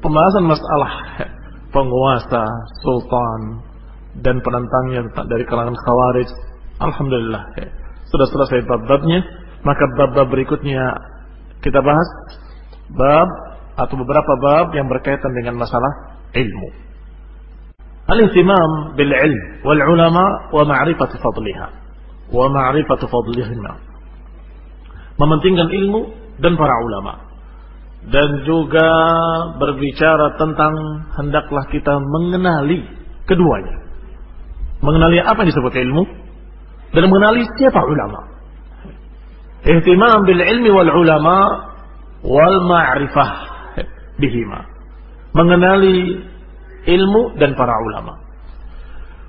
Pembahasan masalah penguasa, sultan, dan penantangnya dari kalangan khawarij. Alhamdulillah. Sudah selesai bab-babnya. Maka bab-bab berikutnya kita bahas. Bab atau beberapa bab yang berkaitan dengan masalah ilmu. Al-ihtimam bil ilm wal ulama wa ma'rifat fadliha wa ma'rifat fadlihima. Mementingkan ilmu dan para ulama dan juga berbicara tentang hendaklah kita mengenali keduanya. Mengenali apa yang disebut ilmu dan mengenali siapa ulama. Ihtimam bil ilmi wal ulama wal ma'rifah bihima. Mengenali ilmu dan para ulama.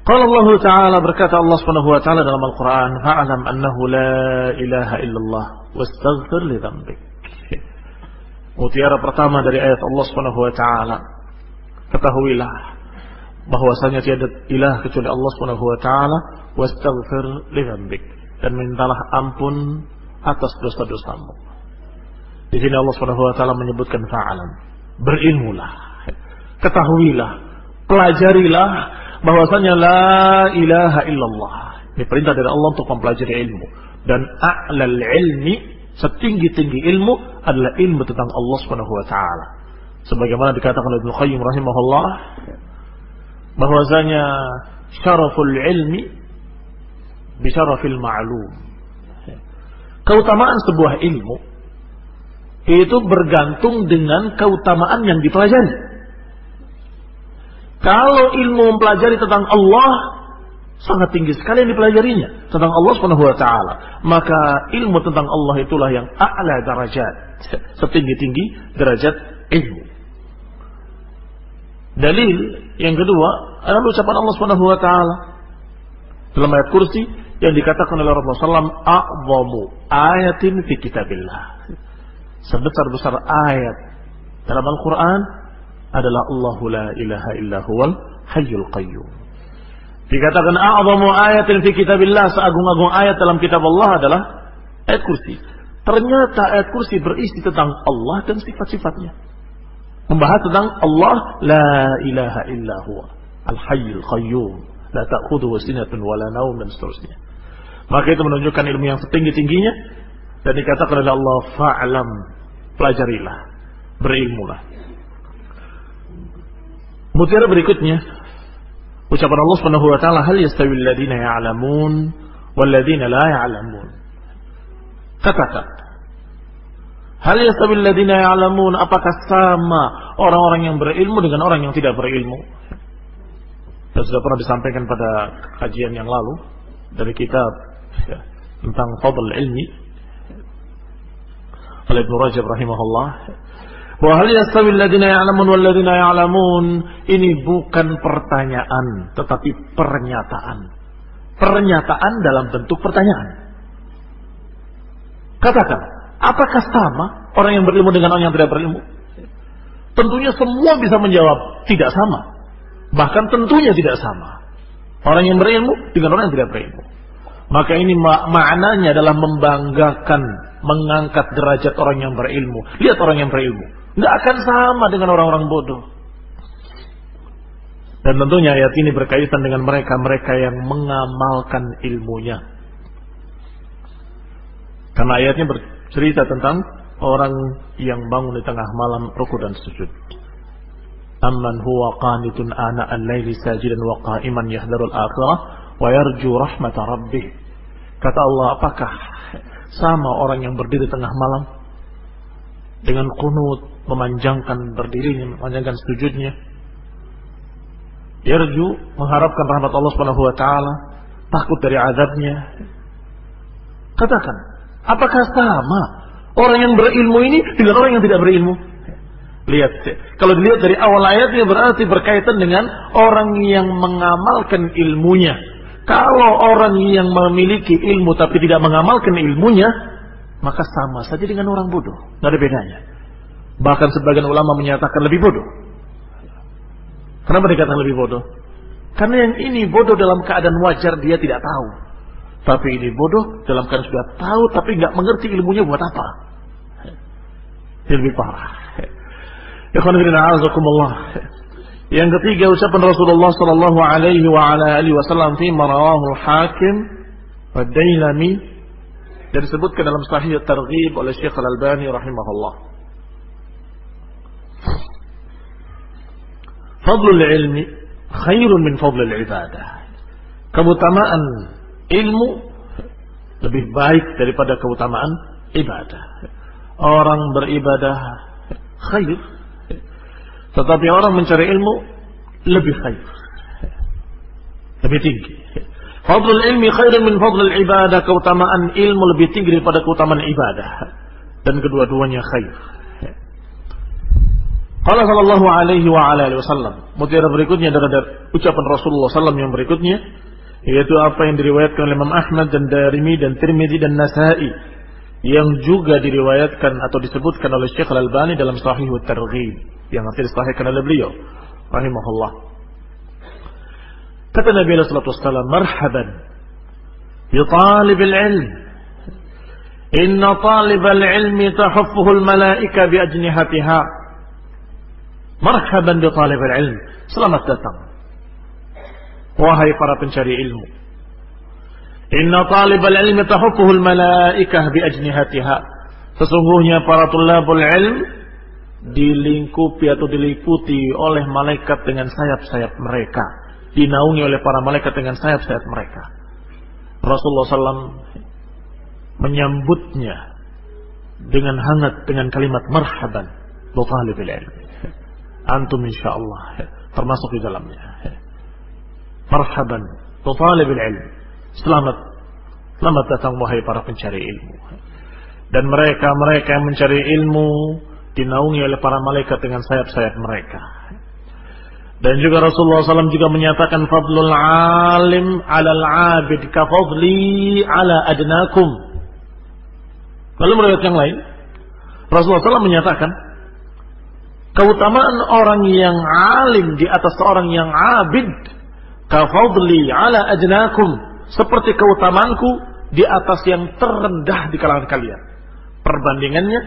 Qala Allah Ta'ala berkata Allah Subhanahu wa taala dalam Al-Qur'an, "Fa'lam annahu la ilaha illallah wastaghfir li dhanbik." Mutiara pertama dari ayat Allah Subhanahu wa taala. Ketahuilah bahwasanya tiada ilah kecuali Allah Subhanahu wa taala wastaghfir li dan mintalah ampun atas dosa-dosamu. Di sini Allah Subhanahu wa taala menyebutkan fa'alam. Berilmulah. Ketahuilah, pelajarilah bahwasanya la ilaha illallah. Ini perintah dari Allah untuk mempelajari ilmu dan a'lal ilmi setinggi-tinggi ilmu adalah ilmu tentang Allah Subhanahu wa taala. Sebagaimana dikatakan oleh Ibnu Qayyim rahimahullah bahwasanya syaraful ilmi bi syarafil ma'lum. Keutamaan sebuah ilmu itu bergantung dengan keutamaan yang dipelajari. Kalau ilmu mempelajari tentang Allah, Sangat tinggi sekali yang dipelajarinya tentang Allah Subhanahu wa taala. Maka ilmu tentang Allah itulah yang a'la darajat, setinggi-tinggi derajat ilmu. Dalil yang kedua adalah ucapan Allah Subhanahu wa taala dalam ayat kursi yang dikatakan oleh Rasulullah SAW a'zamu ayatin fi kitabillah. Sebesar-besar ayat dalam Al-Quran adalah Allahu la ilaha illa huwal hayyul qayyum. Dikatakan a'zamu ayatin fi kitabillah, seagung-agung ayat dalam kitab Allah adalah ayat kursi. Ternyata ayat kursi berisi tentang Allah dan sifat-sifatnya. Membahas tentang Allah la ilaha illa huwa al-hayyul qayyum la ta'khudhuhu sinatun wala naum dan seterusnya. Maka itu menunjukkan ilmu yang setinggi-tingginya dan dikatakan oleh Allah fa'lam pelajarilah berilmulah. Mutiara berikutnya Ucapan Allah Subhanahu wa taala, "Hal yastawi alladziina ya'lamun wal ladziina la ya'lamun?" Katakan, "Hal yastawi alladziina ya'lamun?" Apakah sama orang-orang yang berilmu dengan orang yang tidak berilmu? Dan sudah pernah disampaikan pada kajian yang lalu dari kitab ya, tentang fadl ilmi oleh Ibnu Rajab rahimahullah ini bukan pertanyaan tetapi pernyataan. Pernyataan dalam bentuk pertanyaan. Katakan, apakah sama orang yang berilmu dengan orang yang tidak berilmu? Tentunya semua bisa menjawab tidak sama. Bahkan tentunya tidak sama. Orang yang berilmu dengan orang yang tidak berilmu. Maka ini maknanya adalah membanggakan, mengangkat derajat orang yang berilmu. Lihat orang yang berilmu. Nggak akan sama dengan orang-orang bodoh. Dan tentunya ayat ini berkaitan dengan mereka-mereka yang mengamalkan ilmunya. Karena ayatnya bercerita tentang orang yang bangun di tengah malam ruku dan sujud. Amman huwa qanitun ana al-laili sajidan wa qa'iman yahdarul akhirah wa yarju rahmata rabbih. Kata Allah, apakah sama orang yang berdiri tengah malam dengan kunut memanjangkan berdirinya, memanjangkan sujudnya. Yarju mengharapkan rahmat Allah Subhanahu wa taala, takut dari azabnya. Katakan, apakah sama orang yang berilmu ini dengan orang yang tidak berilmu? Lihat, kalau dilihat dari awal ayatnya berarti berkaitan dengan orang yang mengamalkan ilmunya. Kalau orang yang memiliki ilmu tapi tidak mengamalkan ilmunya, maka sama saja dengan orang bodoh. Tidak ada bedanya. Bahkan sebagian ulama menyatakan lebih bodoh. Kenapa dikatakan lebih bodoh? Karena yang ini bodoh dalam keadaan wajar dia tidak tahu. Tapi ini bodoh dalam keadaan sudah tahu tapi nggak mengerti ilmunya buat apa. Ini lebih parah. Yang ketiga ucapan Rasulullah sallallahu alaihi wasallam fi marawahul hakim wa dailami dan disebutkan dalam sahih targhib oleh Syekh Al-Albani rahimahullah. Fadlul ilmi khairun min fadlil ibadah. Keutamaan ilmu lebih baik daripada keutamaan ibadah. Orang beribadah khair. Tetapi orang mencari ilmu lebih khair. Lebih tinggi. Fadlul ilmi khairun min fadlil ibadah. Keutamaan ilmu lebih tinggi daripada keutamaan ibadah. Dan kedua-duanya khair. Qala sallallahu alaihi wa ala alihi wasallam. Mutiara berikutnya adalah ucapan Rasulullah sallam yang berikutnya yaitu apa yang diriwayatkan oleh Imam Ahmad dan Darimi dan Tirmidzi dan Nasa'i yang juga diriwayatkan atau disebutkan oleh Syekh Al-Albani dalam Sahih At-Targhib yang nanti disahihkan oleh beliau rahimahullah. Kata Nabi alaihi wasallam, "Marhaban bi talib al-ilm. Inna talib al-ilmi tahuffuhu al-malaika bi ajnihatiha." Marhaban bi talib al-ilm. Selamat datang. Wahai para pencari ilmu. Inna talibal ilmi tahufuhul malaikah bi ajnihatiha. Sesungguhnya para tulabul ilm dilingkupi atau diliputi oleh malaikat dengan sayap-sayap mereka. Dinaungi oleh para malaikat dengan sayap-sayap mereka. Rasulullah SAW menyambutnya dengan hangat dengan kalimat marhaban. Butalibil ilm. Antum insyaallah termasuk di dalamnya. Marhaban. Butalibil ilm Selamat. Selamat datang wahai para pencari ilmu. Dan mereka-mereka yang mencari ilmu dinaungi oleh para malaikat dengan sayap-sayap mereka. Dan juga Rasulullah SAW juga menyatakan fadlul alim alal abid ka fadli ala adnakum. Lalu meriwayat yang lain, Rasulullah SAW menyatakan keutamaan orang yang alim di atas orang yang abid ka fadli ala adnakum seperti keutamanku di atas yang terendah di kalangan kalian. Perbandingannya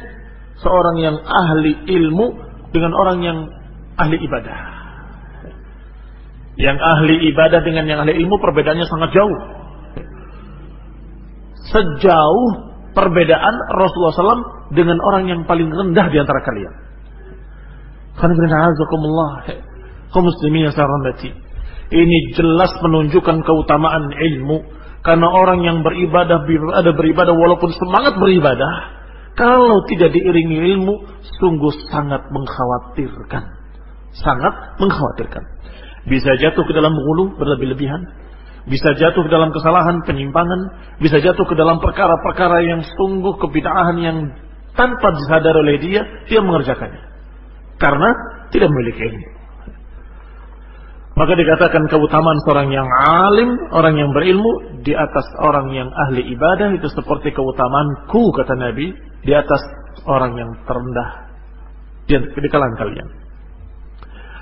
seorang yang ahli ilmu dengan orang yang ahli ibadah. Yang ahli ibadah dengan yang ahli ilmu perbedaannya sangat jauh. Sejauh perbedaan Rasulullah SAW dengan orang yang paling rendah di antara kalian. Kaum muslimin. Ini jelas menunjukkan keutamaan ilmu. Karena orang yang beribadah, ada beribadah walaupun semangat beribadah. Kalau tidak diiringi ilmu, sungguh sangat mengkhawatirkan. Sangat mengkhawatirkan. Bisa jatuh ke dalam hulu berlebih-lebihan. Bisa jatuh ke dalam kesalahan, penyimpangan. Bisa jatuh ke dalam perkara-perkara yang sungguh kebidahan yang tanpa disadar oleh dia, dia mengerjakannya. Karena tidak memiliki ilmu. Maka dikatakan keutamaan seorang yang alim, orang yang berilmu di atas orang yang ahli ibadah itu seperti keutamaanku kata Nabi di atas orang yang terendah di, di kalangan kalian.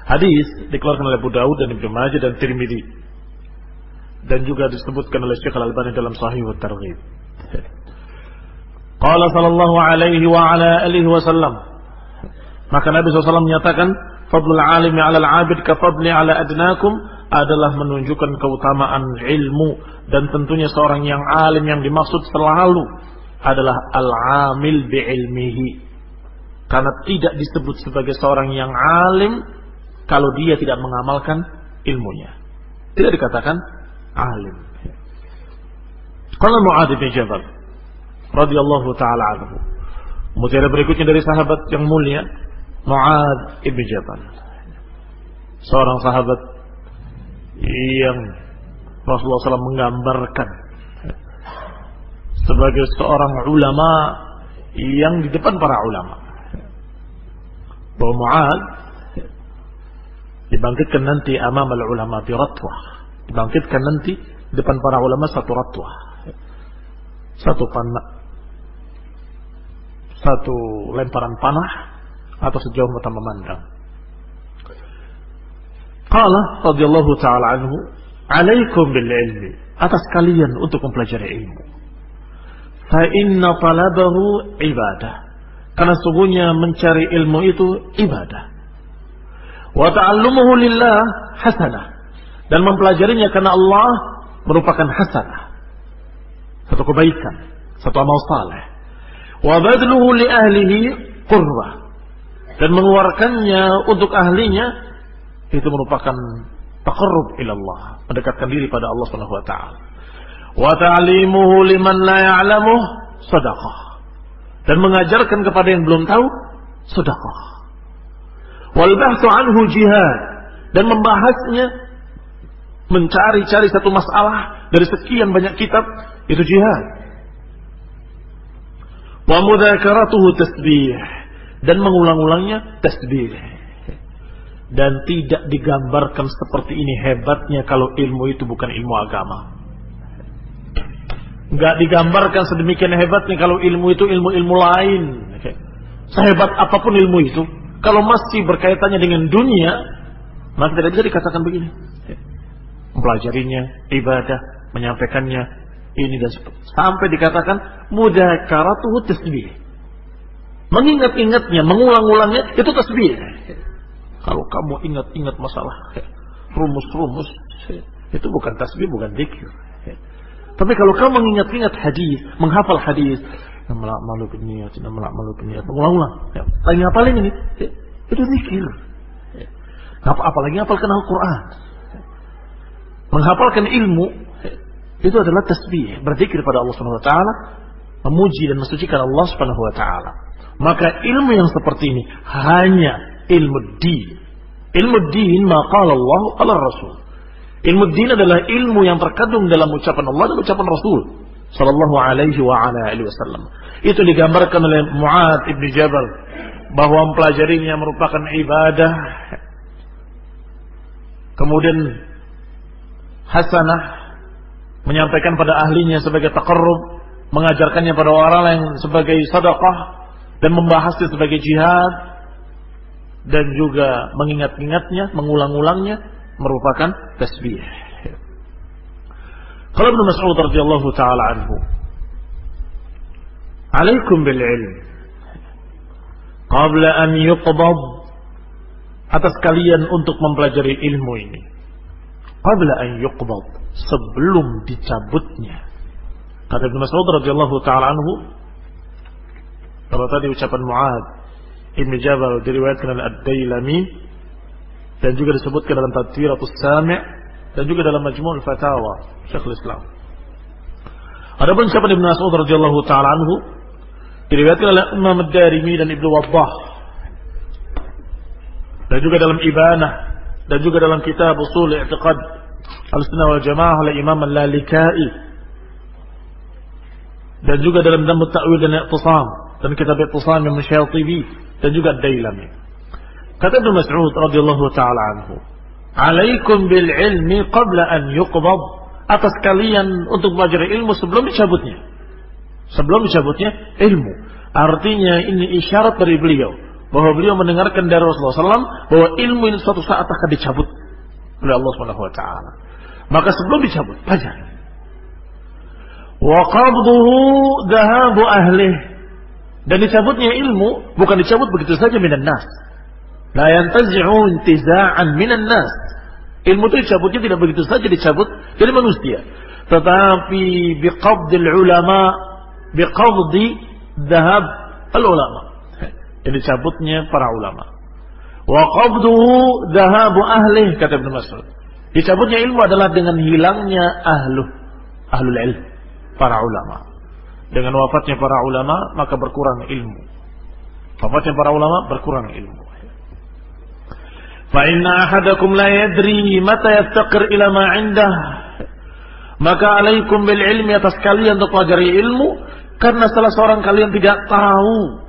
Hadis dikeluarkan oleh Abu Daud dan Ibnu Majah dan Tirmidzi. Dan juga disebutkan oleh Syekh Al-Albani dalam Sahih wa Targhib. Qala sallallahu alaihi wa ala alihi wasallam maka Nabi SAW menyatakan fadlul alimi ala al-abid ka fadli ala adnakum adalah menunjukkan keutamaan ilmu dan tentunya seorang yang alim yang dimaksud selalu adalah al-amil bi ilmihi. Karena tidak disebut sebagai seorang yang alim kalau dia tidak mengamalkan ilmunya tidak dikatakan alim kalau Mu'adz bin Jabal radhiyallahu taala anhu Mutiara berikutnya dari sahabat yang mulia Mu'ad ibn Jabal. Seorang sahabat yang Rasulullah SAW menggambarkan sebagai seorang ulama yang di depan para ulama. Bahwa Mu'ad dibangkitkan nanti amam al-ulama di ratwah. Dibangkitkan nanti depan para ulama satu ratwah. Satu panah. Satu lemparan panah atau sejauh mata memandang. Qala radhiyallahu taala anhu, "Alaikum bil ilmi." Atas kalian untuk mempelajari ilmu. Fa inna talabahu ibadah. Karena sungguhnya mencari ilmu itu ibadah. Wa ta'allumuhu lillah hasanah. Dan mempelajarinya karena Allah merupakan hasanah. Satu kebaikan, satu amal saleh. Wa badluhu li ahlihi qurbah. Dan mengeluarkannya untuk ahlinya itu merupakan taqarrub ila Allah, mendekatkan diri pada Allah Subhanahu wa taala. Wa ta'limuhu liman la ya'lamuh sedekah. Dan mengajarkan kepada yang belum tahu sedekah. Wal anhu jihad dan membahasnya mencari-cari satu masalah dari sekian banyak kitab itu jihad. Wa mudzakaratuhu tasbih dan mengulang-ulangnya tasbih. Dan tidak digambarkan seperti ini hebatnya kalau ilmu itu bukan ilmu agama. Nggak digambarkan sedemikian hebatnya kalau ilmu itu ilmu-ilmu lain. Sehebat apa pun ilmu itu, kalau masih berkaitannya dengan dunia, maka tidak bisa dikatakan begini. Mempelajarinya, ibadah, menyampaikannya, ini dan sampai dikatakan mudakaratuhu tasbih. Mengingat-ingatnya, mengulang-ulangnya itu tasbih. Kalau kamu ingat-ingat masalah rumus-rumus, itu bukan tasbih, bukan dikir. Tapi kalau kamu mengingat-ingat hadis, menghafal hadis, melak malu niat, melak malu niat, mengulang-ulang. Ya, lagi ngapalin ini, ya, itu zikir. Ya. Apa apalagi ngapalkan Al-Quran. Menghafalkan ilmu ya, itu adalah tasbih, berzikir pada Allah Subhanahu wa taala, memuji dan mensucikan Allah Subhanahu wa taala. Maka ilmu yang seperti ini hanya ilmu din. Ilmu din maka Allah ala Rasul. Ilmu din adalah ilmu yang terkandung dalam ucapan Allah dan ucapan Rasul sallallahu alaihi wa ala alihi wasallam. Itu digambarkan oleh Muad ibn Jabal bahwa mempelajarinya merupakan ibadah. Kemudian hasanah menyampaikan pada ahlinya sebagai taqarrub, mengajarkannya pada orang lain sebagai sedekah dan membahasnya sebagai jihad dan juga mengingat-ingatnya, mengulang-ulangnya merupakan tasbih. Kalau Ibnu Mas'ud radhiyallahu taala anhu, "Alaikum bil ilm. Qabla an yuqbad" atas kalian untuk mempelajari ilmu ini. Qabla an yuqbad, sebelum dicabutnya. Kata Ibnu Mas'ud radhiyallahu taala anhu, kalau tadi ucapan Muad Ibn Jabal diriwayatkan oleh Ad-Dailami. Dan juga disebutkan dalam Tadwiratus Sami' dan juga dalam Majmu' Fatawa Syekhul Islam. Adapun siapa Ibnu Mas'ud radhiyallahu taala anhu diriwayatkan oleh Imam Ad-Darimi dan Ibnu Wabbah dan juga dalam Ibanah dan juga dalam kitab Usul I'tiqad Al-Sunnah wal Jamaah oleh Imam Al-Lalikai dan juga dalam Damu Ta'wil dan Iqtisam dan kitab Iqtisam yang Musyatibi dan juga Dailami. Kata Ibnu Mas'ud radhiyallahu taala anhu, "Alaikum bil ilmi qabla an yuqbad." Atas kalian untuk belajar ilmu sebelum dicabutnya. Sebelum dicabutnya ilmu. Artinya ini isyarat dari beliau bahwa beliau mendengarkan dari Rasulullah SAW bahwa ilmu ini suatu saat akan dicabut oleh Allah Subhanahu wa taala. Maka sebelum dicabut, belajar. Wa qabduhu dhahabu ahlih. Dan dicabutnya ilmu bukan dicabut begitu saja minan nas La yantazi'u intiza'an minan nas. Ilmu itu dicabutnya tidak begitu saja dicabut dari manusia. Tetapi biqabdil ulama, biqabdi dahab al ulama. Yang dicabutnya para ulama. Wa qabduhu dahabu ahli kata Ibn Mas'ud. Dicabutnya ilmu adalah dengan hilangnya ahlu ahlul ilm, para ulama. Dengan wafatnya para ulama maka berkurang ilmu. Wafatnya para ulama berkurang ilmu. Fa inna ahadakum la yadri mata yaftaqir ila ma indah. Maka alaikum bil ilmi atas kalian untuk pelajari ilmu karena salah seorang kalian tidak tahu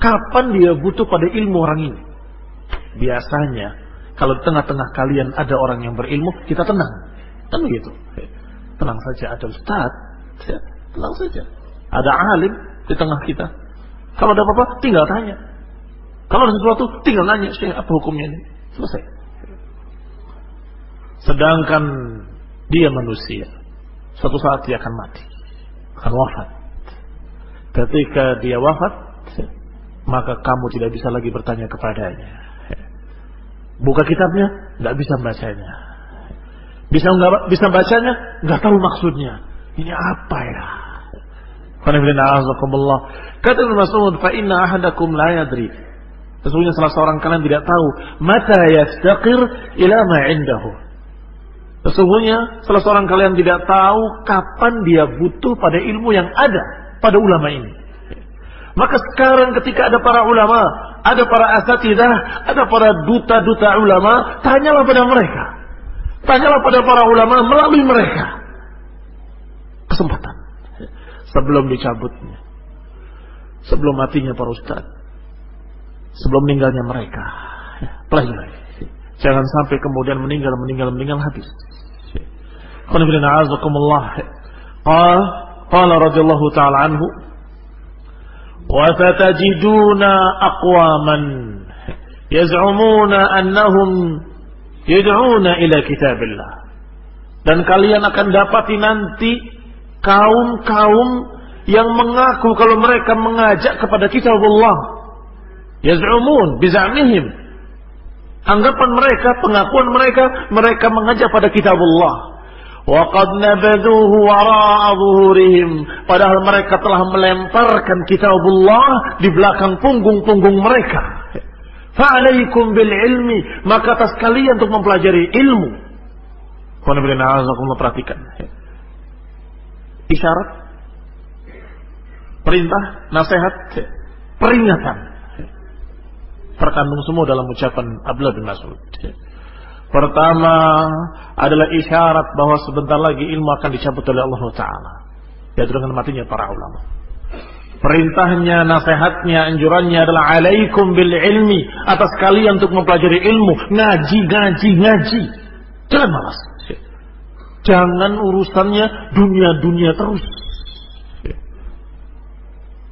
kapan dia butuh pada ilmu orang ini. Biasanya kalau di tengah-tengah kalian ada orang yang berilmu, kita tenang. Kan begitu. Tenang saja ada ustaz, tenang saja. Ada alim di tengah kita. Kalau ada apa-apa, tinggal tanya. Kalau ada sesuatu, tinggal nanya, Syekh, apa hukumnya ini? Selesai. Sedangkan dia manusia. Suatu saat dia akan mati. Akan wafat. Ketika dia wafat, maka kamu tidak bisa lagi bertanya kepadanya. Buka kitabnya, nggak bisa bacanya. Bisa nggak bisa bacanya, nggak tahu maksudnya. Ini apa ya? Kata Ibn Mas'ud, fa inna ahadakum la yadri. Sesungguhnya salah seorang kalian tidak tahu mata yastaqir ila ma indahu. Sesungguhnya salah seorang kalian tidak tahu kapan dia butuh pada ilmu yang ada pada ulama ini. Maka sekarang ketika ada para ulama, ada para asatidah, ada para duta-duta ulama, tanyalah pada mereka. Tanyalah pada para ulama melalui mereka. Kesempatan. Sebelum dicabutnya. Sebelum matinya para ustaz sebelum meninggalnya mereka. Pelajari. Jangan sampai kemudian meninggal, meninggal, meninggal habis. Qanifilin a'azakumullah. Qal, qala radiyallahu ta'ala anhu. Wa satajiduna aqwaman. Yaz'umuna annahum yad'una ila kitabillah. Dan kalian akan dapati nanti kaum-kaum yang mengaku kalau mereka mengajak kepada kitab Allah yaz'umun bizamihim anggapan mereka pengakuan mereka mereka mengajak pada kitab Allah Waqad nabadhuhu wara'a zuhurihim. Padahal mereka telah melemparkan kitabullah di belakang punggung-punggung mereka. Fa'alaikum bil ilmi. Maka atas kalian untuk mempelajari ilmu. Qanabillahirrahmanirrahim perhatikan. Isyarat. Perintah, nasihat, peringatan. Terkandung semua dalam ucapan Abdullah bin Mas'ud. Pertama adalah isyarat bahwa sebentar lagi ilmu akan dicabut oleh Allah Ta'ala. Yaitu dengan matinya para ulama. Perintahnya, nasihatnya, anjurannya adalah alaikum bil ilmi. Atas kalian untuk mempelajari ilmu. Ngaji, ngaji, ngaji. Jangan malas. Jangan urusannya dunia-dunia terus.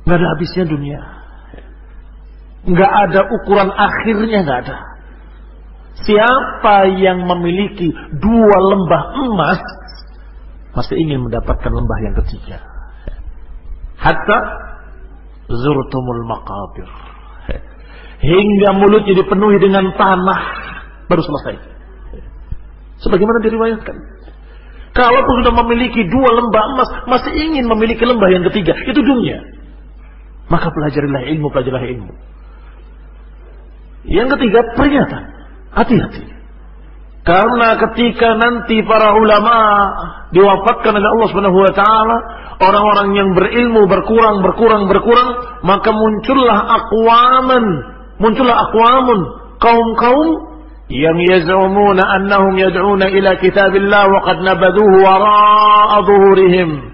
Nggak ada habisnya dunia. Nggak ada ukuran akhirnya, nggak ada. Siapa yang memiliki dua lembah emas masih ingin mendapatkan lembah yang ketiga. Hatta zurtumul maqabir. Hingga mulutnya dipenuhi dengan tanah baru selesai. Sebagaimana diriwayatkan. Kalaupun sudah memiliki dua lembah emas, masih ingin memiliki lembah yang ketiga, itu dunia. Maka pelajarilah ilmu, pelajarilah ilmu. Yang ketiga, peringatan. Hati-hati. Karena ketika nanti para ulama diwafatkan oleh Allah Subhanahu wa taala, orang-orang yang berilmu berkurang berkurang berkurang, maka muncullah aqwaman, muncullah aqwamun, kaum-kaum yang yazumuna annahum yad'una ila kitabillah wa qad nabaduhu wara'a dhuhurihim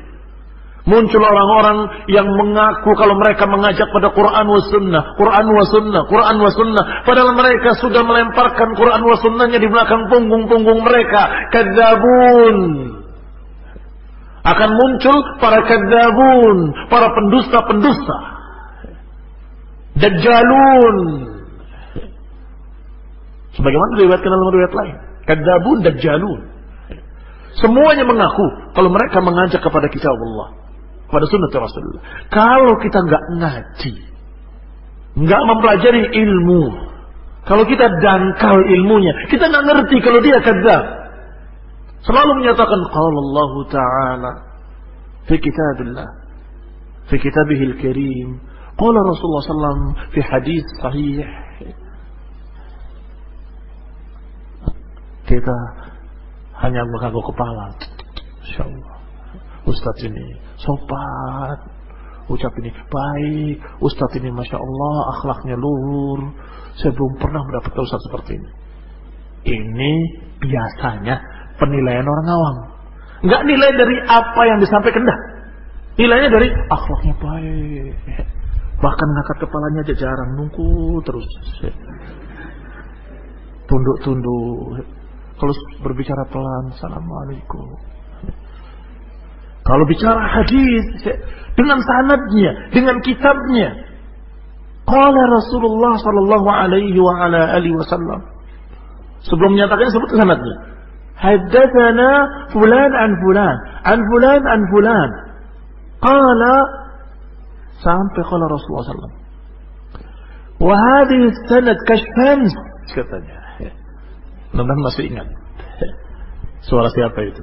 Muncul orang-orang yang mengaku kalau mereka mengajak pada Quran wa sunnah, Quran wa sunnah, Quran wa sunnah. Padahal mereka sudah melemparkan Quran wa sunnahnya di belakang punggung-punggung mereka. Kadzabun. Akan muncul para kadzabun, para pendusta-pendusta. Dajjalun. Sebagaimana diriwayatkan dalam riwayat lain. Kadzabun, dajjalun. Semuanya mengaku kalau mereka mengajak kepada kitab Allah pada sunnah Rasulullah. Kalau kita nggak ngaji, nggak mempelajari ilmu, kalau kita dangkal ilmunya, kita nggak ngerti kalau dia kadzab. Selalu menyatakan qala Allah Ta'ala fi kitabillah fi kitabihil karim qala Rasulullah sallam fi hadis sahih kita hanya mengaku kepala insyaallah Ustadz ini sopan, ucap ini baik, Ustadz ini masya Allah akhlaknya luhur. Saya belum pernah mendapatkan Ustadz seperti ini. Ini biasanya penilaian orang awam. Enggak nilai dari apa yang disampaikan dah. Nilainya dari akhlaknya baik. Bahkan ngangkat kepalanya aja jarang nunggu terus. Tunduk-tunduk. Kalau berbicara pelan, Assalamualaikum. Kalau bicara hadis dengan sanadnya, dengan kitabnya. Qala Rasulullah sallallahu alaihi wa ala alihi wasallam. Sebelum menyatakan sebut sanadnya. Haddatsana fulan an fulan, an fulan an fulan. Qala sampai qala Rasulullah sallallahu Wa hadhihi sanad kashfans katanya. Mudah-mudahan masih ingat. Suara siapa itu?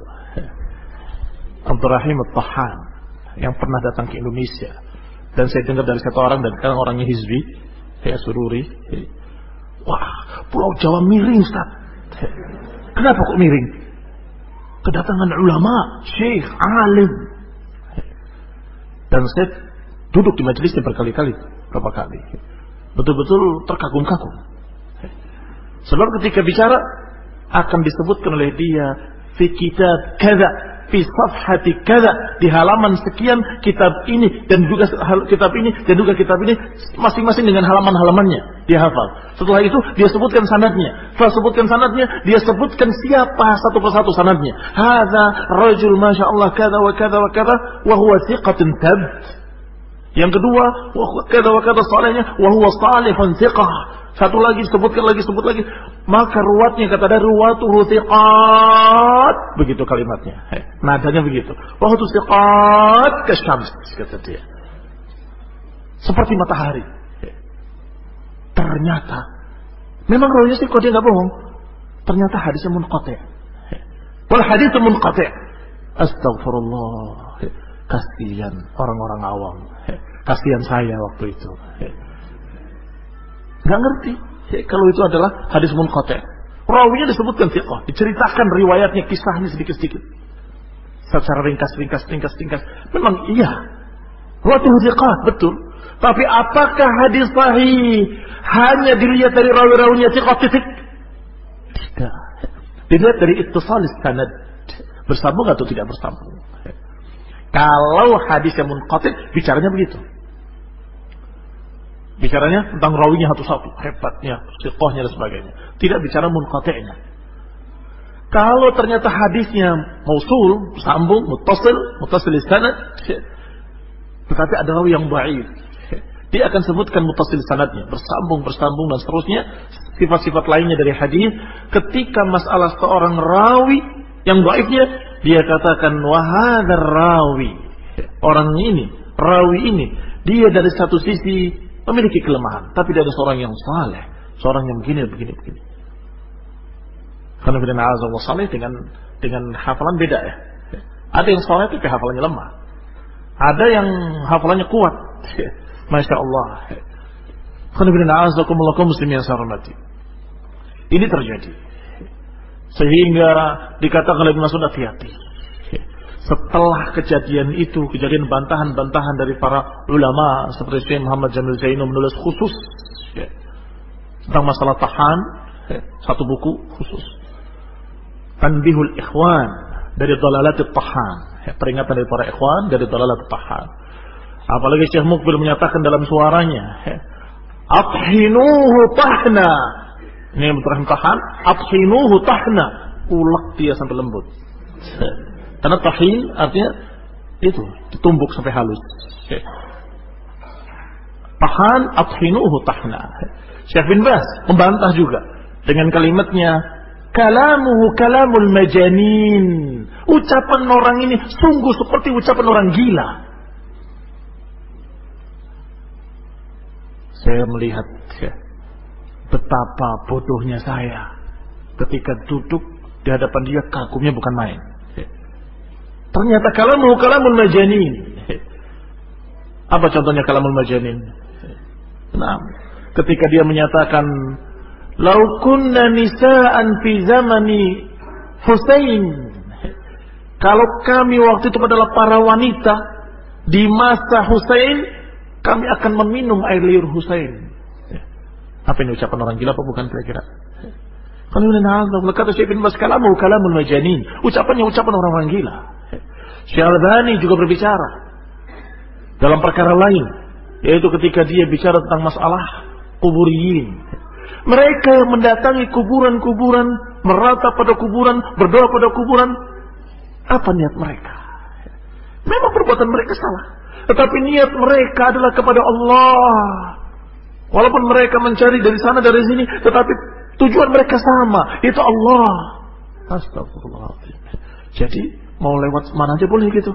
Abdul Rahim Tahan yang pernah datang ke Indonesia. Dan saya dengar dari satu orang dan sekarang orangnya Hizbi, saya Sururi. Wah, Pulau Jawa miring Ustaz. Kenapa kok miring? Kedatangan ulama, syekh, alim. Dan saya duduk di majelisnya berkali-kali, berapa kali. Betul-betul terkagum-kagum. Sebab ketika bicara akan disebutkan oleh dia fi kitab kada fi safhati kada di halaman sekian kitab ini dan juga kitab ini dan juga kitab ini masing-masing dengan halaman-halamannya dia hafal. Setelah itu dia sebutkan sanadnya. Setelah sebutkan sanadnya dia sebutkan siapa satu persatu sanadnya. Hadza rajul masya Allah kada wa kada wa kada wa huwa thiqatun tabt. Yang kedua, wa kada wa kada salihnya wa huwa salihun thiqah. Satu lagi sebutkan lagi sebut lagi. Maka ruwatnya kata dari ruwatu thiqat. Begitu kalimatnya. Nadanya begitu. Ruwatu thiqat kasyams kata dia. Seperti matahari. Ternyata memang rawinya sih dia nggak bohong. Ternyata hadisnya munqati'. Wal hadis munqati'. Astagfirullah. Kasihan orang-orang awam. Kasihan saya waktu itu. Gak ngerti. Ya, kalau itu adalah hadis munqati'. Rawinya disebutkan fiqh, diceritakan riwayatnya, kisahnya sedikit-sedikit. Secara ringkas, ringkas, ringkas, ringkas. Memang iya. Waktu thiqah, betul. Tapi apakah hadis sahih hanya dilihat dari rawi-rawinya thiqah titik? Tidak. Dilihat dari ittisal sanad. Bersambung atau tidak bersambung. Kalau hadis yang munqati bicaranya begitu. Bicaranya tentang rawinya satu-satu, hebatnya, siqohnya dan sebagainya. Tidak bicara munqati'nya. Kalau ternyata hadisnya mausul, sambung, mutasil, mutasil sanad, tetapi ada rawi yang baik. Dia akan sebutkan mutasil sanadnya, bersambung, bersambung dan seterusnya. Sifat-sifat lainnya dari hadis. Ketika masalah seorang rawi yang baiknya, dia katakan wahadar rawi. Orang ini, rawi ini, dia dari satu sisi memiliki kelemahan, tapi dia ada seorang yang saleh, seorang yang begini begini begini. Karena beda Allah saleh dengan dengan hafalan beda ya. Ada yang saleh tapi hafalannya lemah. Ada yang hafalannya kuat. Masya Allah. Karena beda muslim yang saya hormati. Ini terjadi. Sehingga dikatakan oleh Mas'ud hati-hati setelah kejadian itu, kejadian bantahan-bantahan dari para ulama seperti Syekh Muhammad Jamil Zainu menulis khusus ya, tentang masalah tahan, ya, satu buku khusus. Tanbihul Ikhwan dari Dalalatul Tahan, ya, peringatan dari para ikhwan dari Dalalatul Tahan. Apalagi Syekh Mukbil menyatakan dalam suaranya, ya, Athinuhu tahna. Ini yang tahan, Athinuhu tahna. Ulek dia sampai lembut. Karena tahin artinya itu ditumbuk sampai halus. Tahan athinuhu tahna. Syekh bin Bas membantah juga dengan kalimatnya kalamuhu kalamul majanin. Ucapan orang ini sungguh seperti ucapan orang gila. Saya melihat ya, betapa bodohnya saya ketika duduk di hadapan dia kagumnya bukan main. Ternyata kalamu kalamul majanin. Apa contohnya kalamul majanin? Nah, ketika dia menyatakan Lau kunna nisa'an fi zamani Husain. Kalau kami waktu itu adalah para wanita Di masa Husain Kami akan meminum air liur Husain. Apa ini ucapan orang gila apa bukan kira-kira? Kalau kata Syekh bin Bas kalamu kalamul majanin. Ucapannya ucapan orang-orang gila Syalbani juga berbicara dalam perkara lain, yaitu ketika dia bicara tentang masalah kuburiyin. Mereka mendatangi kuburan-kuburan, merata pada kuburan, berdoa pada kuburan, apa niat mereka? Memang perbuatan mereka salah, tetapi niat mereka adalah kepada Allah. Walaupun mereka mencari dari sana dari sini, tetapi tujuan mereka sama, itu Allah. Astagfirullahaladzim. Jadi Mau lewat mana aja boleh gitu.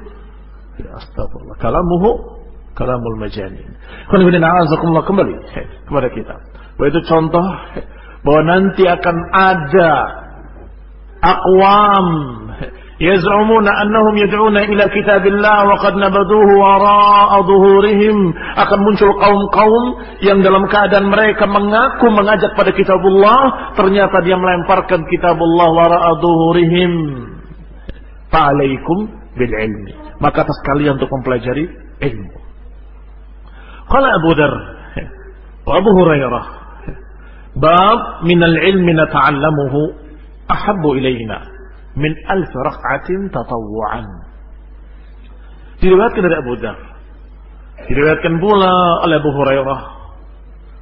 Ya astagfirullah. Kalamuhu kalamul majanin. Kalau kembali kepada kita. Bahwa itu contoh bahwa nanti akan ada aqwam yaz'umuna annahum yad'una ila kitabillah wa qad nabaduhu wara'a dhuhurihim akan muncul kaum-kaum yang dalam keadaan mereka mengaku mengajak pada kitabullah ternyata dia melemparkan kitabullah wara'a dhuhurihim fa'alaikum bil ilmi maka atas kalian untuk mempelajari ilmu qala Abu Dar Abu Hurairah bab min al-ilmi nata'allamuhu ahabbu ilayna min alf rak'atin tatawwu'an. Diriwayatkan dari Abu Dzar. Diriwayatkan pula oleh Abu Hurairah.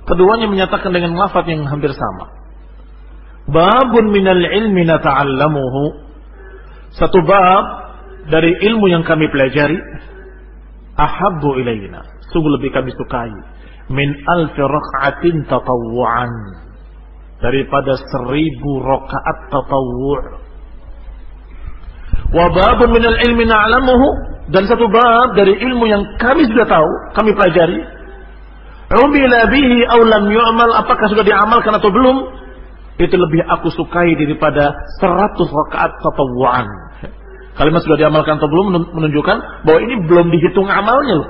Keduanya menyatakan dengan lafaz yang hampir sama. Babun minal ilmi nata'allamuhu. Satu bab dari ilmu yang kami pelajari. Ahabbu ilayna. Sungguh lebih kami sukai. Min alfi rak'atin tatawwu'an. Daripada seribu rakaat tatawwu' Wa babun minal ilmi na'lamuhu dan satu bab dari ilmu yang kami sudah tahu, kami pelajari. Umila bihi aw lam yu'mal apakah sudah diamalkan atau belum? Itu lebih aku sukai daripada 100 rakaat tatawuan. Kalimat sudah diamalkan atau belum menunjukkan bahwa ini belum dihitung amalnya loh.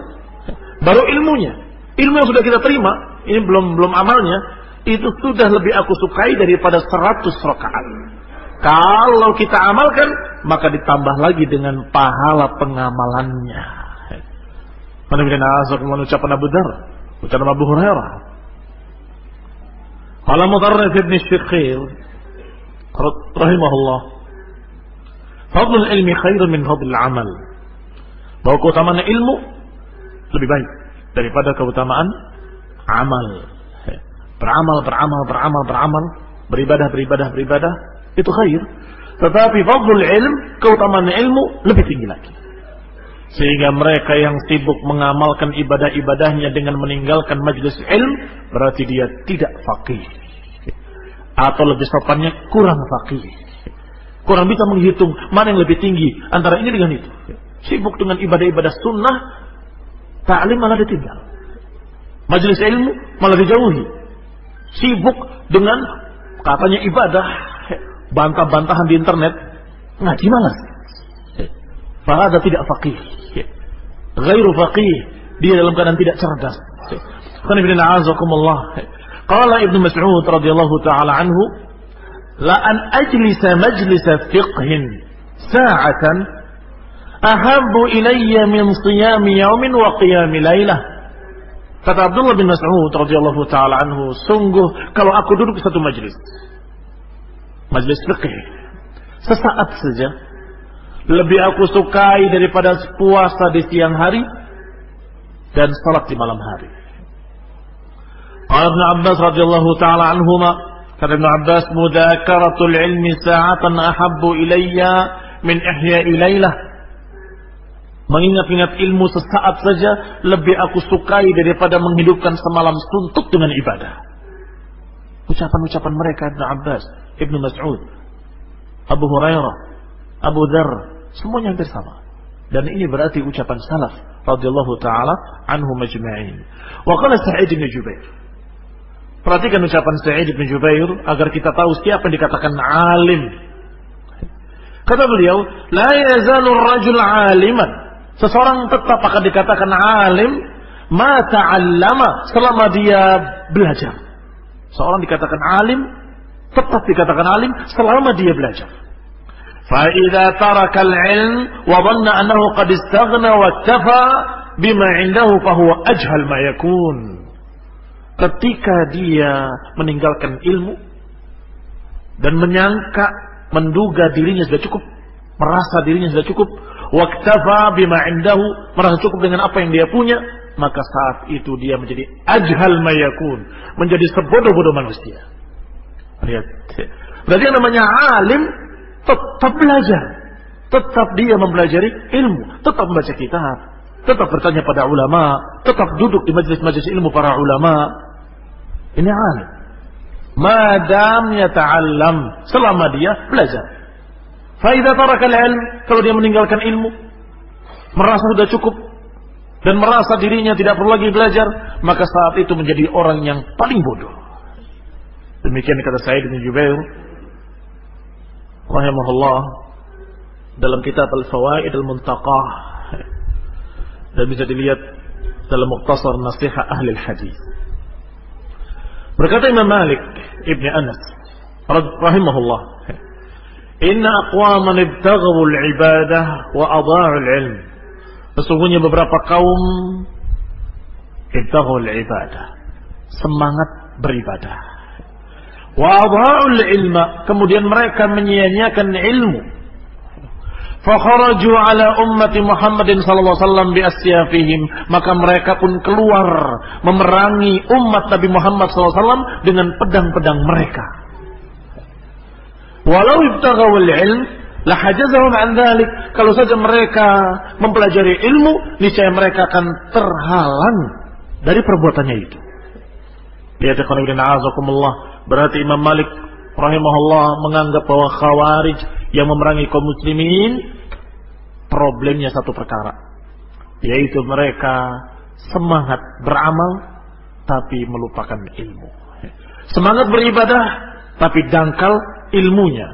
Baru ilmunya. Ilmu yang sudah kita terima, ini belum belum amalnya, itu sudah lebih aku sukai daripada 100 rakaat. Kalau kita amalkan, maka ditambah lagi dengan pahala pengamalannya. Mana bin mengucapkan Abu Dar, ucapan Abu Hurairah. Qala Mudarrif ibn Syikhil rahimahullah, fadlul ilmi khairun min fadlil amal. Bahwa keutamaan ilmu lebih baik daripada keutamaan amal. Beramal, beramal, beramal, beramal, beribadah, beribadah, beribadah, itu khair. Tetapi fadlul ilm, keutamaan ilmu lebih tinggi lagi. Sehingga mereka yang sibuk mengamalkan ibadah-ibadahnya dengan meninggalkan majlis ilm, berarti dia tidak faqih. Atau lebih sopannya kurang faqih. Kurang bisa menghitung mana yang lebih tinggi antara ini dengan itu. Sibuk dengan ibadah-ibadah sunnah, ta'lim malah ditinggal. Majlis ilmu malah dijauhi. Sibuk dengan katanya ibadah, bantah-bantahan di internet, ngaji malas. Fahada tidak faqih. Gairu faqih. Dia dalam keadaan tidak cerdas. Qala Ibnu Mas'ud radhiyallahu taala anhu, la an ajlisa majlisa fiqhin sa'atan ahabbu ilayya min siyami yaumin wa qiyami. Kata Abdullah bin Mas'ud radhiyallahu taala anhu, sungguh kalau aku duduk di satu majlis Majlis fikih. Sesaat saja. Lebih aku sukai daripada puasa di siang hari dan salat di malam hari. Ibn Abbas radhiyallahu taala anhuma kata Ibn Abbas mudakaratul ilmi sa'atan ahabbu ilayya min ihya ilailah Mengingat-ingat ilmu sesaat saja lebih aku sukai daripada menghidupkan semalam suntuk dengan ibadah. Ucapan-ucapan mereka Ibn Abbas Ibnu Mas'ud, Abu Hurairah, Abu Dhar, semuanya hampir sama. Dan ini berarti ucapan salaf radhiyallahu taala anhu majma'in. Wa qala Sa'id bin Jubair. Perhatikan ucapan Sa'id bin Jubair agar kita tahu siapa yang dikatakan alim. Kata beliau, la yazalu rajul aliman. Seseorang tetap akan dikatakan alim ma ta'allama selama dia belajar. Seorang dikatakan alim tetap dikatakan alim selama dia belajar. Fa idza taraka al-ilm wa dhanna annahu qad istaghna wa iktafa bima indahu fa huwa ajhal ma yakun. Ketika dia meninggalkan ilmu dan menyangka, menduga dirinya sudah cukup, merasa dirinya sudah cukup, waktafa bima indahu, merasa cukup dengan apa yang dia punya, maka saat itu dia menjadi ajhal mayakun, menjadi sebodoh-bodoh manusia. Lihat. Berarti yang namanya alim tetap belajar. Tetap dia mempelajari ilmu. Tetap membaca kitab. Tetap bertanya pada ulama. Tetap duduk di majlis-majlis ilmu para ulama. Ini alim. Madam yata'allam. Selama dia belajar. Faidah tarakal ilm. Kalau dia meninggalkan ilmu. Merasa sudah cukup. Dan merasa dirinya tidak perlu lagi belajar. Maka saat itu menjadi orang yang paling bodoh. Demikian kata Sa'id bin Jubair rahimahullah dalam kitab Al-Fawaid Al-Muntaqah dan bisa dilihat dalam Muqtasar Nasihat Ahli Hadis. Berkata Imam Malik Ibn Anas rahimahullah, "Inna aqwaman ibtaghaw al-ibadah wa adha'u al-ilm." Sesungguhnya beberapa kaum ibtaghaw al-ibadah, semangat beribadah. Wa adha'u al-ilma, kemudian mereka menyia-nyiakan ilmu. Fakharaju ala ummati Muhammadin sallallahu alaihi wasallam bi asyafihim, maka mereka pun keluar memerangi umat Nabi Muhammad sallallahu alaihi wasallam dengan pedang-pedang mereka. Walau ibtaghawul ilm lahajazahum an dhalik. Kalau saja mereka mempelajari ilmu, niscaya mereka akan terhalang dari perbuatannya itu. Ya Berarti Imam Malik rahimahullah menganggap bahwa khawarij yang memerangi kaum muslimin problemnya satu perkara. Yaitu mereka semangat beramal tapi melupakan ilmu. Semangat beribadah tapi dangkal ilmunya.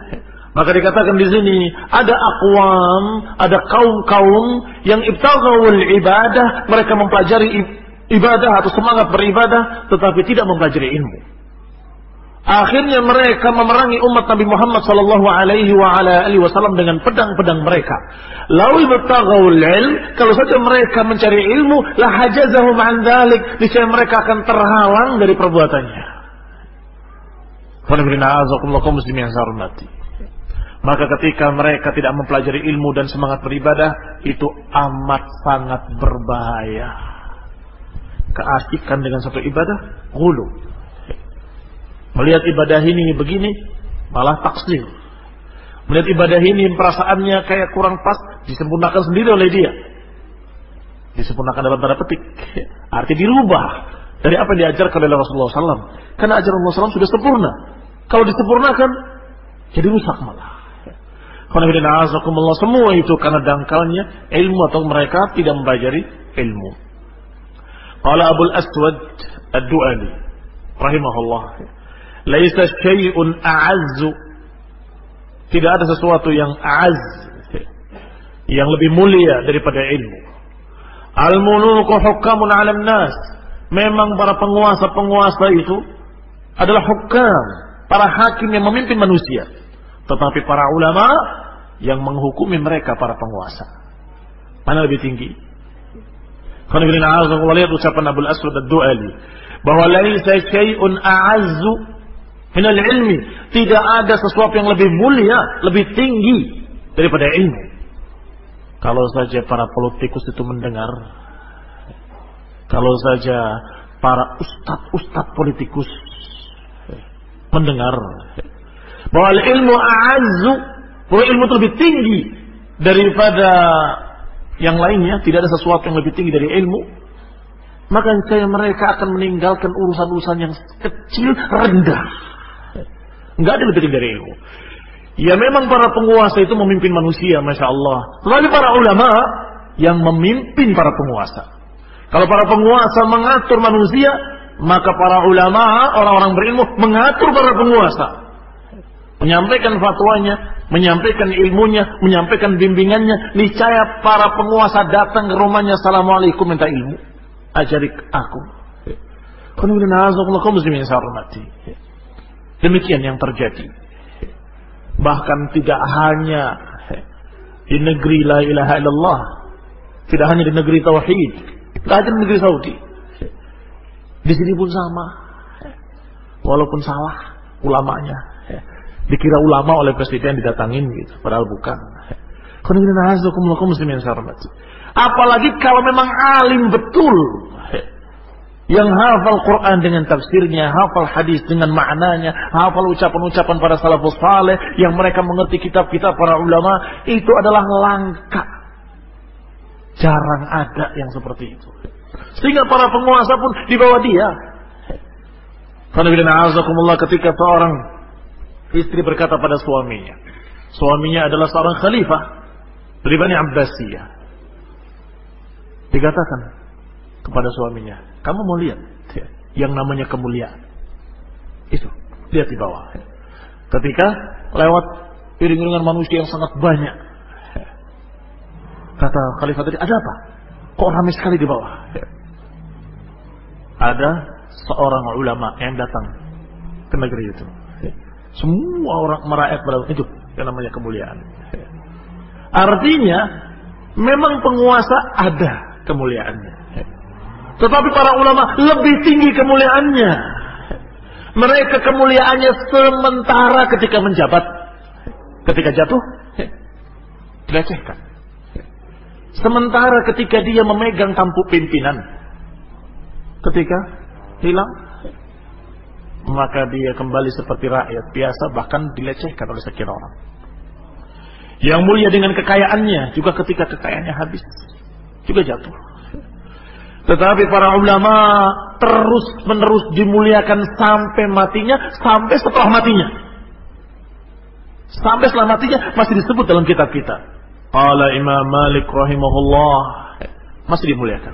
Maka dikatakan di sini ada akwam, ada kaum-kaum yang ibtaghawul ibadah, mereka mempelajari ibadah atau semangat beribadah tetapi tidak mempelajari ilmu. Akhirnya mereka memerangi umat Nabi Muhammad sallallahu alaihi wa ala alihi wasallam dengan pedang-pedang mereka. Lawi bertagaul ilm, kalau saja mereka mencari ilmu, la hajazahum an dzalik, niscaya mereka akan terhalang dari perbuatannya. Maka ketika mereka tidak mempelajari ilmu dan semangat beribadah, itu amat sangat berbahaya. Keasikan dengan satu ibadah, gulu Melihat ibadah ini begini, malah taksir. Melihat ibadah ini perasaannya kayak kurang pas, disempurnakan sendiri oleh dia. Disempurnakan dalam tanda petik. Arti dirubah dari apa yang diajarkan oleh Rasulullah SAW. Karena ajaran Rasulullah SAW sudah sempurna. Kalau disempurnakan, jadi rusak malah. Semua itu karena dangkalnya ilmu atau mereka tidak mempelajari ilmu. Qala Abul Aswad Ad-Du'ali rahimahullah Laisa syai'un a'azzu. Tidak ada sesuatu yang a'az. Yang lebih mulia daripada ilmu. Al-muluku hukamun 'alam nas. Memang para penguasa-penguasa itu adalah hukam, para hakim yang memimpin manusia. Tetapi para ulama yang menghukumi mereka para penguasa. Mana lebih tinggi? Karena lihat ucapan Abu Aswad ad-Du'ali bahwa laisa syai'un a'azzu Minal ilmi. Tidak ada sesuatu yang lebih mulia, lebih tinggi daripada ilmu. Kalau saja para politikus itu mendengar. Kalau saja para ustadz-ustadz politikus mendengar. Bahwa ilmu a'azu. Bahwa ilmu itu lebih tinggi daripada yang lainnya. Tidak ada sesuatu yang lebih tinggi dari ilmu. Maka saya mereka akan meninggalkan urusan-urusan yang kecil, rendah Enggak ada lebih dari ilmu. Ya memang para penguasa itu memimpin manusia, masya Allah. Lalu para ulama yang memimpin para penguasa. Kalau para penguasa mengatur manusia, maka para ulama, orang-orang berilmu mengatur para penguasa. Menyampaikan fatwanya, menyampaikan ilmunya, menyampaikan bimbingannya. Niscaya para penguasa datang ke rumahnya, Assalamualaikum minta ilmu. Ajari aku. Muslimin Demikian yang terjadi. Bahkan tidak hanya di negeri la ilaha illallah. Tidak hanya di negeri tauhid. Tidak hanya di negeri Saudi. Di sini pun sama. Walaupun salah ulamanya. Dikira ulama oleh presiden didatangin gitu. Padahal bukan. Apalagi kalau memang alim betul yang hafal Quran dengan tafsirnya, hafal hadis dengan maknanya, hafal ucapan-ucapan para salafus saleh yang mereka mengerti kitab-kitab para ulama, itu adalah langka. Jarang ada yang seperti itu. Sehingga para penguasa pun di bawah dia. Karena ketika seorang istri berkata pada suaminya, suaminya adalah seorang khalifah dari Abbasiyah. Dikatakan, kepada suaminya, kamu mau lihat ya, yang namanya kemuliaan. Itu, lihat di bawah. Ketika lewat Iring-iringan manusia yang sangat banyak. Kata khalifah tadi, ada apa? Kok ramai sekali di bawah? Ada seorang ulama yang datang ke negeri itu. Semua orang merakyat pada itu yang namanya kemuliaan. Artinya memang penguasa ada kemuliaannya. Tetapi para ulama lebih tinggi kemuliaannya. Mereka kemuliaannya sementara ketika menjabat. Ketika jatuh, dilecehkan. Sementara ketika dia memegang tampuk pimpinan. Ketika hilang, maka dia kembali seperti rakyat biasa bahkan dilecehkan oleh sekian orang. Yang mulia dengan kekayaannya juga ketika kekayaannya habis juga jatuh. Tetapi para ulama terus menerus dimuliakan sampai matinya, sampai setelah matinya. Sampai setelah matinya masih disebut dalam kitab kita. Qala Imam Malik rahimahullah masih dimuliakan.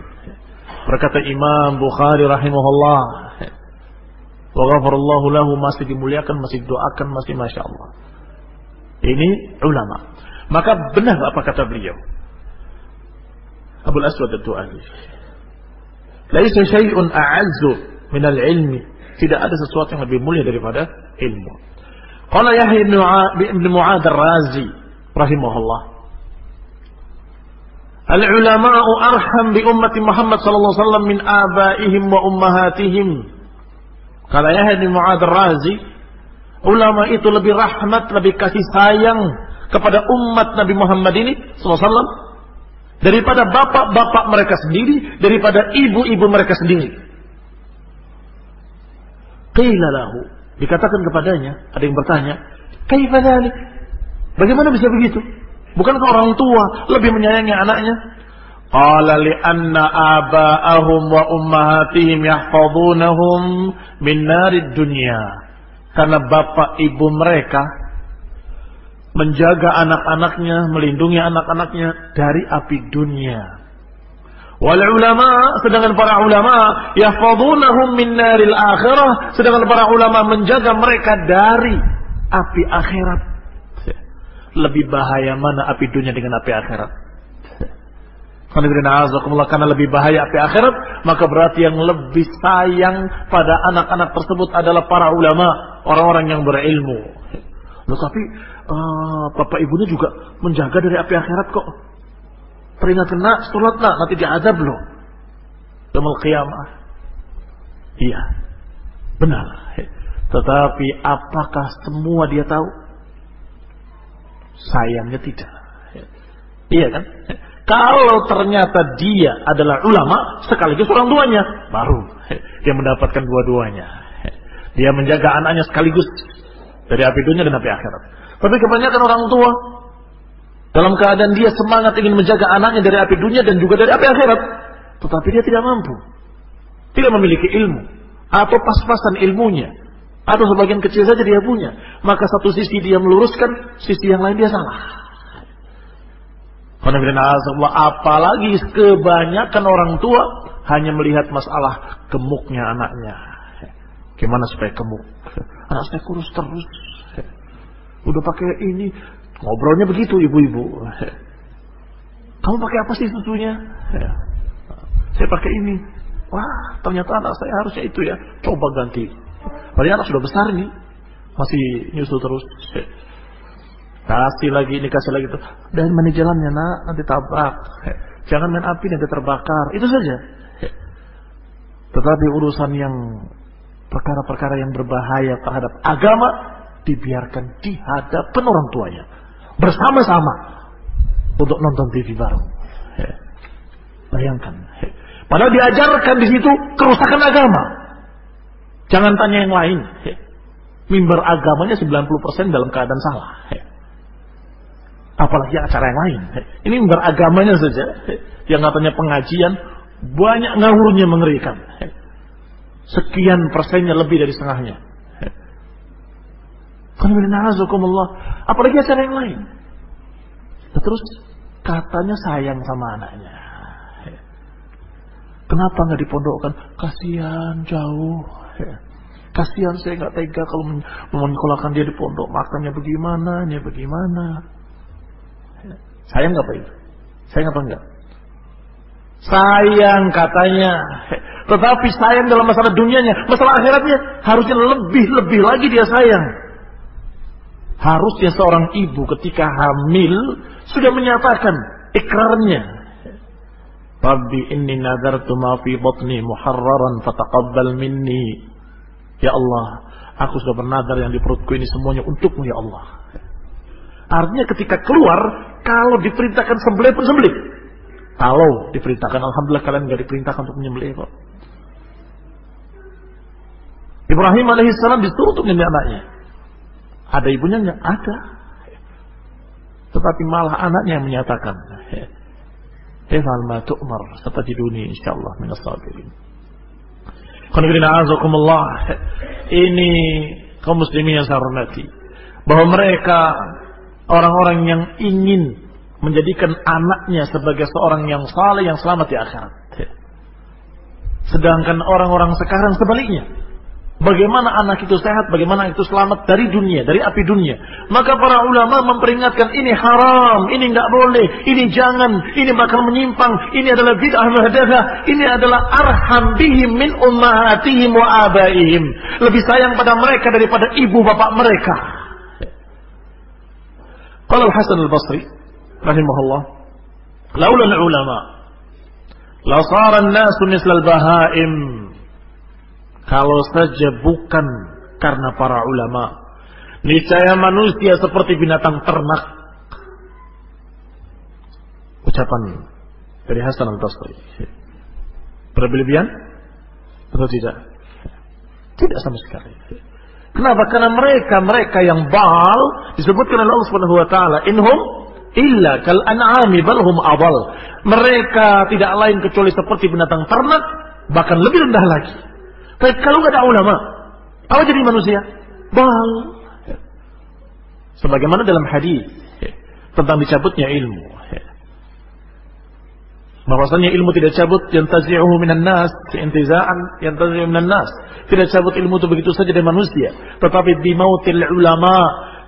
Berkata Imam Bukhari rahimahullah wa ghafarallahu lahu masih dimuliakan, masih doakan, masih masya Allah. Ini ulama. Maka benar apa kata beliau? Abu Aswad ad-Du'ali. Laisa syai'un a'azzu min al-ilmi. Tidak ada sesuatu yang lebih mulia daripada ilmu. Qala Yahya ibn Mu'ad ar-Razi rahimahullah. Al-ulama'u arham bi ummati Muhammad sallallahu alaihi wasallam min abaihim wa ummahatihim. Kata Yahya bin Mu'ad ar-Razi, ulama itu lebih rahmat, lebih kasih sayang kepada umat Nabi Muhammad ini sallallahu alaihi wasallam daripada bapak-bapak mereka sendiri, daripada ibu-ibu mereka sendiri. Qila lahu, dikatakan kepadanya, ada yang bertanya, "Kaifa dzalik?" Bagaimana bisa begitu? Bukankah orang tua lebih menyayangi anaknya? Qala li'anna aba'ahum wa ummahatihim yahfadunahum min narid dunya. Karena bapak ibu mereka menjaga anak-anaknya, melindungi anak-anaknya dari api dunia. Wal ulama, sedangkan para ulama yahfadunahum min naril akhirah, sedangkan para ulama menjaga mereka dari api akhirat. Lebih bahaya mana api dunia dengan api akhirat? Karena lebih bahaya api akhirat, maka berarti yang lebih sayang pada anak-anak tersebut adalah para ulama, orang-orang yang berilmu. Loh, tapi uh, bapak ibunya juga menjaga dari api akhirat kok. Peringatkan nak, sholat nak, nanti diadab loh. Yaumul qiyamah. Iya, benar. Tetapi apakah semua dia tahu? Sayangnya tidak. Iya kan? Kalau ternyata dia adalah ulama sekaligus orang tuanya, baru dia mendapatkan dua-duanya. Dia menjaga anaknya sekaligus dari api dunia dan api akhirat. Tapi kebanyakan orang tua dalam keadaan dia semangat ingin menjaga anaknya dari api dunia dan juga dari api akhirat, tetapi dia tidak mampu. Tidak memiliki ilmu atau pas-pasan ilmunya atau sebagian kecil saja dia punya, maka satu sisi dia meluruskan, sisi yang lain dia salah. Apalagi kebanyakan orang tua hanya melihat masalah gemuknya anaknya. Gimana supaya gemuk? Anak saya kurus terus. Udah pakai ini. Ngobrolnya begitu ibu-ibu. Kamu pakai apa sih susunya? Saya pakai ini. Wah, ternyata anak saya harusnya itu ya. Coba ganti. Padahal anak sudah besar nih. Masih nyusul terus. Kasih lagi ini, kasih lagi itu. Dan mana jalannya nak, nanti tabrak. Jangan main api nanti terbakar. Itu saja. Tetapi urusan yang perkara-perkara yang berbahaya terhadap agama dibiarkan di hadapan orang tuanya bersama-sama untuk nonton TV baru. Bayangkan. Padahal diajarkan di situ kerusakan agama. Jangan tanya yang lain. Mimbar agamanya 90% dalam keadaan salah. Apalagi acara yang lain. Ini mimbar agamanya saja. Yang katanya pengajian. Banyak ngawurnya mengerikan sekian persennya lebih dari setengahnya. Apalagi acara yang lain. Terus katanya sayang sama anaknya. Kenapa nggak dipondokkan? Kasihan jauh. Kasihan saya nggak tega kalau menyekolahkan dia di pondok, makannya bagaimana, ini bagaimana. Sayang nggak Pak itu? Sayang apa enggak? Sayang katanya. Tetapi sayang dalam masalah dunianya. Masalah akhiratnya harusnya lebih-lebih lagi dia sayang. Harusnya seorang ibu ketika hamil sudah menyatakan ikrarnya. Rabbi inni nadartu ma fi batni muharraran fataqabbal minni. Ya Allah, aku sudah bernadar yang di perutku ini semuanya untukmu ya Allah. Artinya ketika keluar, kalau diperintahkan sembelih pun sembelih. Kalau diperintahkan, Alhamdulillah kalian nggak diperintahkan untuk menyembelih kok. Ibrahim alaihissalam disuruh untuk menyembelih anaknya. Ada ibunya nggak? Ada. Tetapi malah anaknya yang menyatakan, Efal ma tu'mar dunia insyaallah min as-sabirin. Ini kaum muslimin yang saya hormati. Bahwa mereka orang-orang yang ingin menjadikan anaknya sebagai seorang yang saleh yang selamat di akhirat. Sedangkan orang-orang sekarang sebaliknya. Bagaimana anak itu sehat, bagaimana itu selamat dari dunia, dari api dunia. Maka para ulama memperingatkan ini haram, ini nggak boleh, ini jangan, ini bakal menyimpang, ini adalah bid'ah muhadatsah, ini adalah arham bihim min ummahatihim wa abaihim. Lebih sayang pada mereka daripada ibu bapak mereka. Kalau Hasan al-Basri rahimahullah laula ulama la sara an-nasu misal bahaim kalau saja bukan karena para ulama niscaya manusia seperti binatang ternak ucapan dari Hasan al-Basri berlebihan atau tidak tidak sama sekali Kenapa? Karena mereka mereka yang bal disebutkan oleh Allah Subhanahu wa taala inhum illa kal an'ami balhum awal. Mereka tidak lain kecuali seperti binatang ternak, bahkan lebih rendah lagi. Tapi kalau nggak ada ulama, apa jadi manusia? Bal. Sebagaimana dalam hadis tentang dicabutnya ilmu. Bahwasanya ilmu tidak cabut yang tazi'uhu minan nas, intiza'an yang tazi'uhu minan nas. Tidak cabut ilmu itu begitu saja dari manusia, tetapi di mautil ulama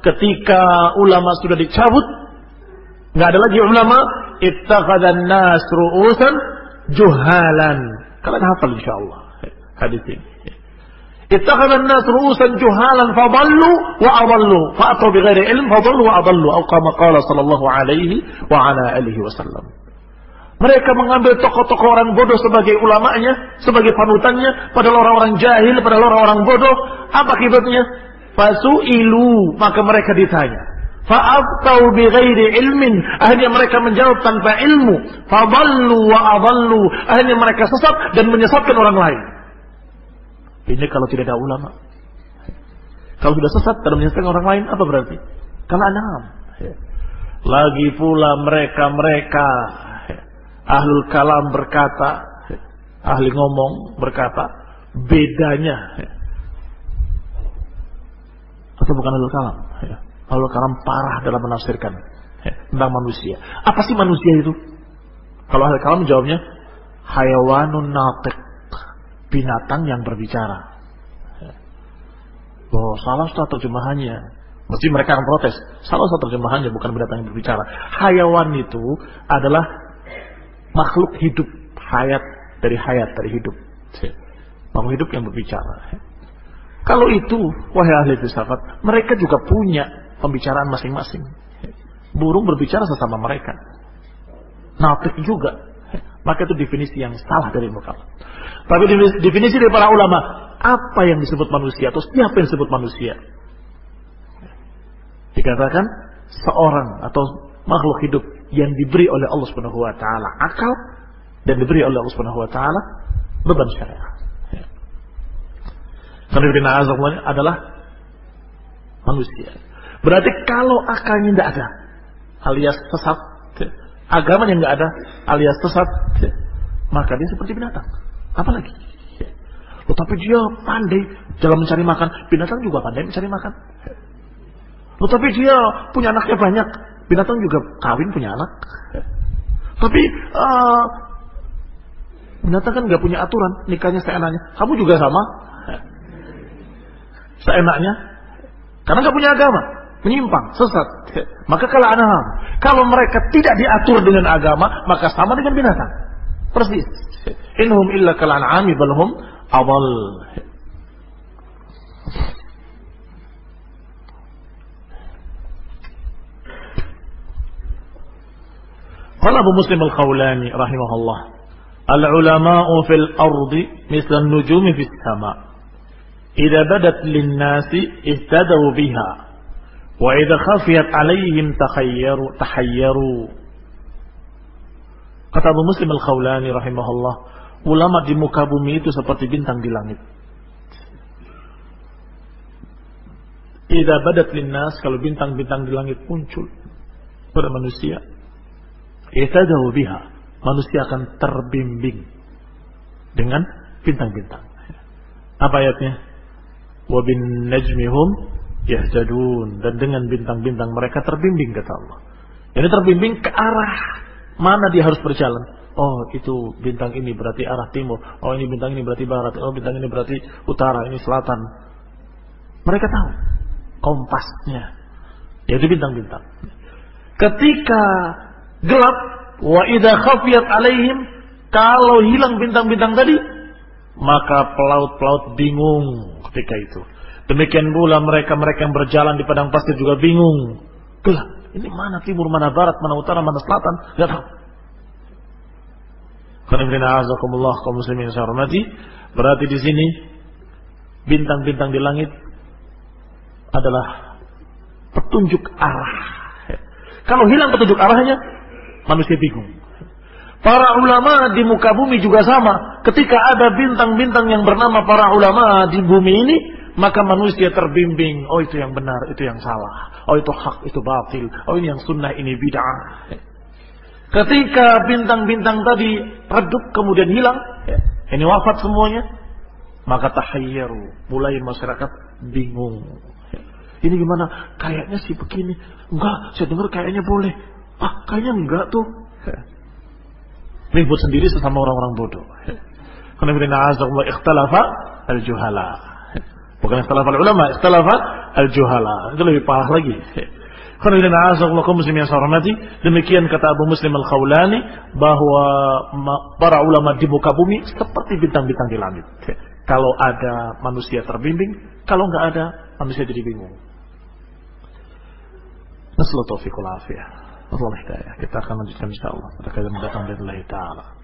ketika ulama sudah dicabut Nggak ada lagi ulama. Ittakhadhan nas ru'usan juhalan. Kalian hafal insyaAllah. Hadis ini. Ittakhadhan nas ru'usan juhalan fadallu wa adallu. Fa'atu bighairi ilm fadallu wa adallu. Atau kama qala sallallahu alaihi wa ala alihi wasallam. Mereka mengambil tokoh-tokoh orang bodoh sebagai ulamanya, sebagai panutannya, padahal orang-orang jahil, padahal orang-orang bodoh. Apa akibatnya? Fasu'ilu, maka mereka ditanya. Fa'aftau bi ghairi ilmin. Akhirnya mereka menjawab tanpa ilmu. Fadallu wa adallu. Akhirnya mereka sesat dan menyesatkan orang lain. Ini kalau tidak ada ulama. Kalau sudah sesat dan menyesatkan orang lain, apa berarti? Kalau anam. Lagi pula mereka-mereka ahlul kalam berkata, ahli ngomong berkata, bedanya atau bukan ahlul kalam Allah karam parah dalam menafsirkan tentang manusia. Apa sih manusia itu? Kalau ahli kalam jawabnya hayawanun natiq, binatang yang berbicara. Bahwa salah satu terjemahannya Mesti mereka akan protes. Salah satu terjemahannya bukan binatang yang berbicara. Hayawan itu adalah makhluk hidup, hayat dari hayat dari hidup. Makhluk hidup yang berbicara. Kalau itu, wahai ahli filsafat, mereka juga punya pembicaraan masing-masing. Burung berbicara sesama mereka. Natik juga. Maka itu definisi yang salah dari muka. Tapi definisi dari para ulama, apa yang disebut manusia atau siapa yang disebut manusia? Dikatakan seorang atau makhluk hidup yang diberi oleh Allah Subhanahu wa taala akal dan diberi oleh Allah Subhanahu wa taala beban syariat. Karena adalah manusia. Berarti kalau akalnya tidak ada, alias sesat, agama yang tidak ada, alias sesat, maka dia seperti binatang. Apalagi? Oh, tapi dia pandai dalam mencari makan. Binatang juga pandai mencari makan. Oh, tapi dia punya anaknya banyak. Binatang juga kawin punya anak. Tapi uh, binatang kan nggak punya aturan nikahnya seenaknya. Kamu juga sama. seenaknya karena nggak punya agama, menyimpang, sesat. Maka kalau anam, kalau mereka tidak diatur dengan agama, maka sama dengan binatang. Persis. Inhum illa kal an'ami balhum awal. قال أبو مسلم الخولاني رحمه الله العلماء في الأرض مثل النجوم في السماء إذا بدت للناس اهتدوا بها وإذا خفيت عليهم تخيروا تحيروا Kata Abu Muslim Al-Khawlani rahimahullah, ulama di muka bumi itu seperti bintang di langit. Idza badat linnas kalau bintang-bintang di langit muncul pada manusia, Itadahu biha. Manusia akan terbimbing dengan bintang-bintang. Apa ayatnya? Wabin najmihum yahtadun. Dan dengan bintang-bintang mereka terbimbing kata Allah. Ini terbimbing ke arah mana dia harus berjalan. Oh itu bintang ini berarti arah timur. Oh ini bintang ini berarti barat. Oh bintang ini berarti utara. Ini selatan. Mereka tahu kompasnya. Yaitu bintang-bintang. Ketika gelap wa idza khafiyat alaihim kalau hilang bintang-bintang tadi maka pelaut-pelaut bingung ketika itu demikian pula mereka-mereka yang berjalan di padang pasir juga bingung gelap ini mana timur mana barat mana utara mana selatan enggak tahu kaum muslimin hormati berarti di sini bintang-bintang di langit adalah petunjuk arah kalau hilang petunjuk arahnya manusia bingung. Para ulama di muka bumi juga sama. Ketika ada bintang-bintang yang bernama para ulama di bumi ini, maka manusia terbimbing. Oh itu yang benar, itu yang salah. Oh itu hak, itu batil. Oh ini yang sunnah, ini bid'ah. Ketika bintang-bintang tadi redup kemudian hilang, ini wafat semuanya, maka tahayyaru. Mulai masyarakat bingung. Ini gimana? Kayaknya sih begini. Enggak, saya dengar kayaknya boleh. Ah, kayaknya enggak tuh. Ribut sendiri sesama orang-orang bodoh. Karena ikhtalafa al-juhala. Bukan ikhtalafa ulama, ikhtalafa al-juhala. Itu lebih parah lagi. Kaum muslim yang saya hormati, demikian kata Abu Muslim Al-Khawlani bahwa para ulama di muka bumi seperti bintang-bintang di langit. Kalau ada manusia terbimbing, kalau nggak ada manusia jadi bingung. Nasallahu taufiq wal afiyah. Allah hidayah. Kita akan lanjutkan insyaallah pada kali mendatang dari Allah Ta'ala.